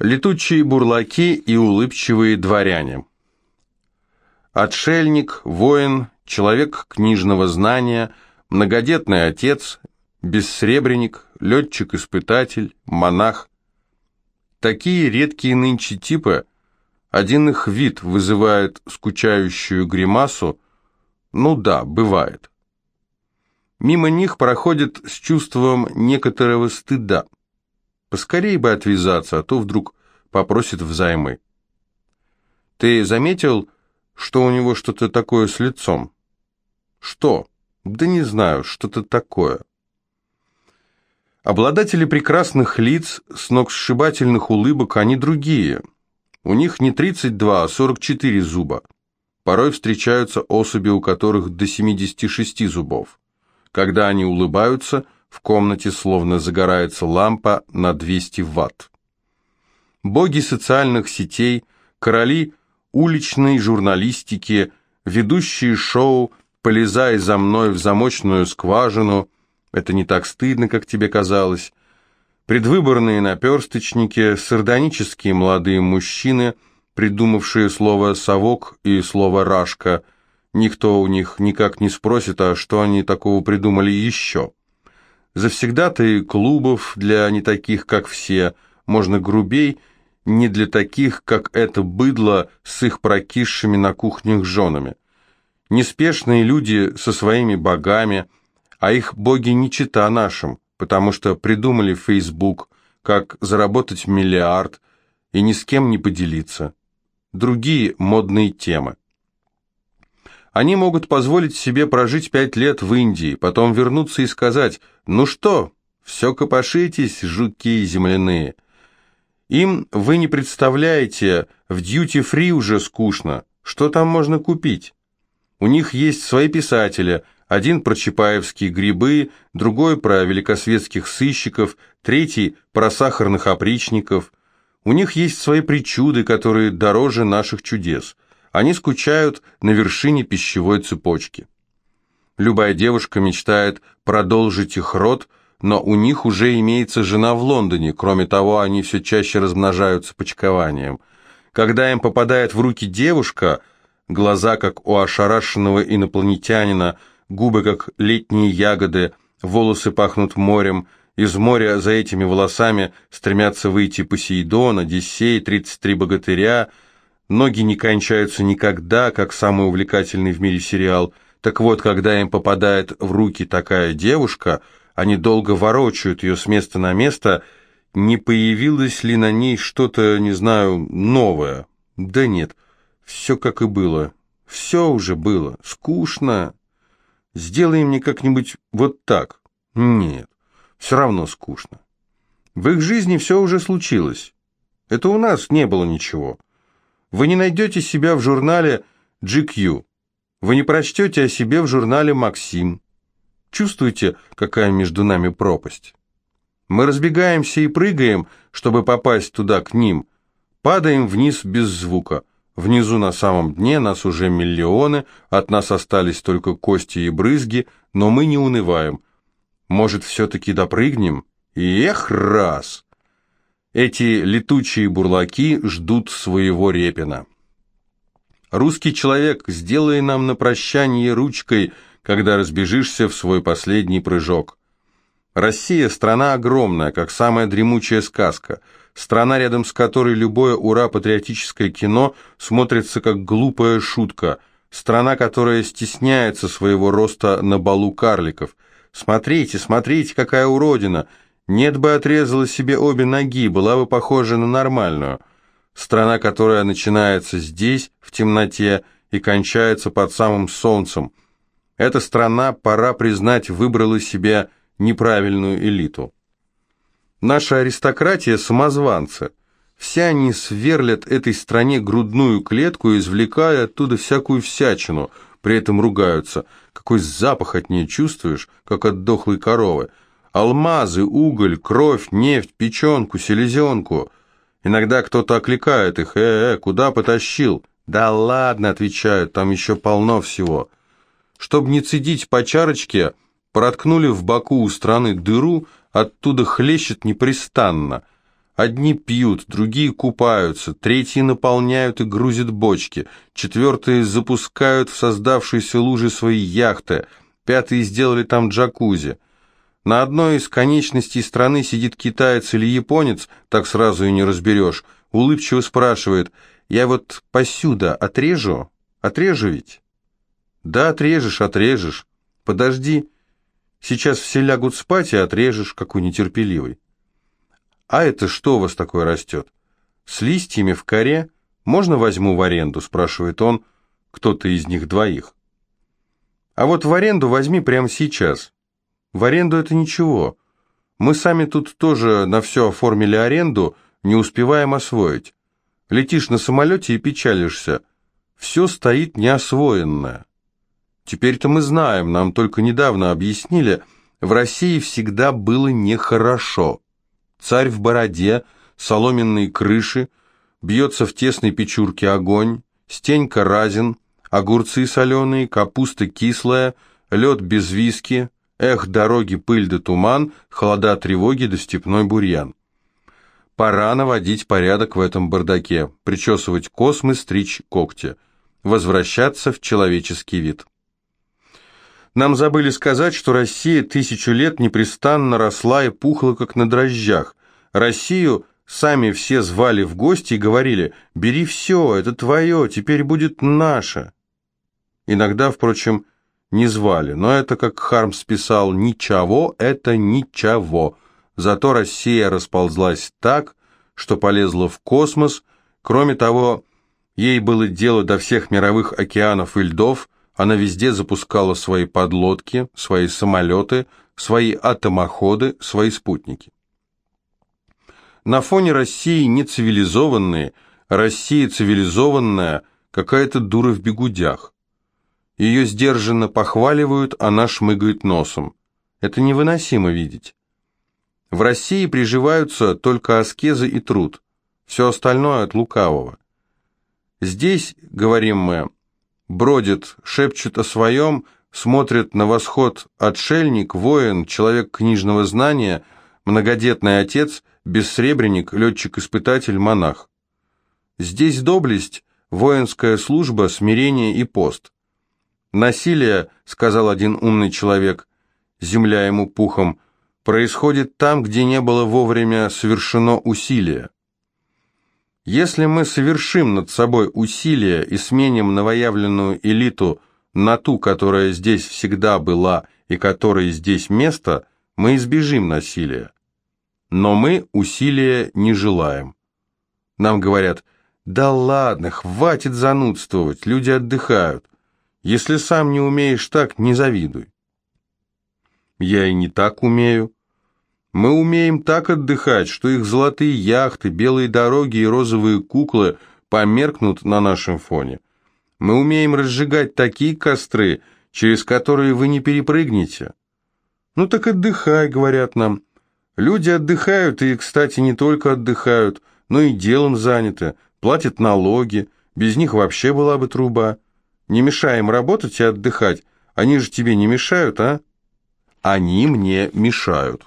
Летучие бурлаки и улыбчивые дворяне. Отшельник, воин, человек книжного знания, многодетный отец, бессребренник, летчик-испытатель, монах. Такие редкие нынче типы, один их вид вызывает скучающую гримасу, ну да, бывает. Мимо них проходит с чувством некоторого стыда – Поскорей бы отвязаться, а то вдруг попросит взаймы. Ты заметил, что у него что-то такое с лицом? Что? Да не знаю, что-то такое. Обладатели прекрасных лиц, сногсшибательных улыбок, они другие. У них не 32, а 44 зуба. Порой встречаются особи, у которых до 76 зубов. Когда они улыбаются, в комнате словно загорается лампа на 200 ватт. Боги социальных сетей, короли уличной журналистики, ведущие шоу «Полезай за мной в замочную скважину», это не так стыдно, как тебе казалось, предвыборные наперсточники, сардонические молодые мужчины, придумавшие слово «совок» и слово «рашка», никто у них никак не спросит, а что они такого придумали еще. Завсегдатые клубов для не таких, как все, можно грубей, не для таких, как это быдло с их прокисшими на кухнях женами. Неспешные люди со своими богами, а их боги не чита нашим, потому что придумали Facebook, как заработать миллиард и ни с кем не поделиться. Другие модные темы. Они могут позволить себе прожить пять лет в Индии, потом вернуться и сказать «Ну что, все копошитесь, жуки земляные». Им, вы не представляете, в дьюти-фри уже скучно. Что там можно купить? У них есть свои писатели, один про чапаевские грибы, другой про великосветских сыщиков, третий про сахарных опричников. У них есть свои причуды, которые дороже наших чудес – они скучают на вершине пищевой цепочки. Любая девушка мечтает продолжить их род, но у них уже имеется жена в Лондоне, кроме того, они все чаще размножаются почкованием. Когда им попадает в руки девушка, глаза, как у ошарашенного инопланетянина, губы, как летние ягоды, волосы пахнут морем, из моря за этими волосами стремятся выйти Посейдон, Одиссей, 33 богатыря – Ноги не кончаются никогда, как самый увлекательный в мире сериал. Так вот, когда им попадает в руки такая девушка, они долго ворочают ее с места на место, не появилось ли на ней что-то, не знаю, новое. Да нет, все как и было. Все уже было. Скучно. Сделай мне как-нибудь вот так. Нет, все равно скучно. В их жизни все уже случилось. Это у нас не было ничего. Вы не найдете себя в журнале GQ. Вы не прочтете о себе в журнале «Максим». Чувствуете, какая между нами пропасть? Мы разбегаемся и прыгаем, чтобы попасть туда к ним. Падаем вниз без звука. Внизу на самом дне нас уже миллионы, от нас остались только кости и брызги, но мы не унываем. Может, все-таки допрыгнем? И эх, раз! Эти летучие бурлаки ждут своего Репина. Русский человек, сделай нам на прощание ручкой, когда разбежишься в свой последний прыжок. Россия – страна огромная, как самая дремучая сказка, страна, рядом с которой любое ура-патриотическое кино смотрится как глупая шутка, страна, которая стесняется своего роста на балу карликов. Смотрите, смотрите, какая уродина – нет бы отрезала себе обе ноги, была бы похожа на нормальную. Страна, которая начинается здесь, в темноте, и кончается под самым солнцем. Эта страна, пора признать, выбрала себе неправильную элиту. Наша аристократия – самозванцы. Все они сверлят этой стране грудную клетку, извлекая оттуда всякую всячину, при этом ругаются. Какой запах от нее чувствуешь, как от дохлой коровы – Алмазы, уголь, кровь, нефть, печенку, селезенку. Иногда кто-то окликает их, «Э, э, куда потащил?» «Да ладно», — отвечают, «там еще полно всего». Чтобы не цедить по чарочке, проткнули в боку у страны дыру, оттуда хлещет непрестанно. Одни пьют, другие купаются, третьи наполняют и грузят бочки, четвертые запускают в создавшиеся лужи свои яхты, пятые сделали там джакузи. На одной из конечностей страны сидит китаец или японец, так сразу и не разберешь, улыбчиво спрашивает, «Я вот посюда отрежу? Отрежу ведь?» «Да, отрежешь, отрежешь. Подожди. Сейчас все лягут спать и отрежешь, какой нетерпеливый». «А это что у вас такое растет?» «С листьями в коре? Можно возьму в аренду?» – спрашивает он, кто-то из них двоих. «А вот в аренду возьми прямо сейчас. В аренду это ничего. Мы сами тут тоже на все оформили аренду, не успеваем освоить. Летишь на самолете и печалишься. Все стоит неосвоенное. Теперь-то мы знаем, нам только недавно объяснили, в России всегда было нехорошо царь в бороде, соломенные крыши, бьется в тесной печурке огонь, стенька разин, огурцы соленые, капуста кислая, лед без виски, эх, дороги, пыль да туман, холода тревоги да степной бурьян. Пора наводить порядок в этом бардаке, причесывать космы, стричь когти, возвращаться в человеческий вид. Нам забыли сказать, что Россия тысячу лет непрестанно росла и пухла, как на дрожжах. Россию сами все звали в гости и говорили «Бери все, это твое, теперь будет наше». Иногда, впрочем, не звали, но это, как Хармс писал, «ничего, это ничего». Зато Россия расползлась так, что полезла в космос, кроме того, ей было дело до всех мировых океанов и льдов, она везде запускала свои подлодки, свои самолеты, свои атомоходы, свои спутники. На фоне России не цивилизованные, Россия цивилизованная, какая-то дура в бегудях. Ее сдержанно похваливают, она шмыгает носом. Это невыносимо видеть. В России приживаются только аскезы и труд, все остальное от лукавого. Здесь, говорим мы, бродит, шепчет о своем, смотрит на восход отшельник, воин, человек книжного знания, многодетный отец, бессребренник, летчик-испытатель, монах. Здесь доблесть, воинская служба, смирение и пост. Насилие, сказал один умный человек, земля ему пухом, происходит там, где не было вовремя совершено усилие. Если мы совершим над собой усилия и сменим новоявленную элиту на ту, которая здесь всегда была и которой здесь место, мы избежим насилия. Но мы усилия не желаем. Нам говорят, да ладно, хватит занудствовать, люди отдыхают. Если сам не умеешь так, не завидуй. Я и не так умею. Мы умеем так отдыхать, что их золотые яхты, белые дороги и розовые куклы померкнут на нашем фоне. Мы умеем разжигать такие костры, через которые вы не перепрыгнете. Ну так отдыхай, говорят нам. Люди отдыхают, и, кстати, не только отдыхают, но и делом заняты, платят налоги, без них вообще была бы труба. Не мешаем работать и отдыхать, они же тебе не мешают, а? Они мне мешают.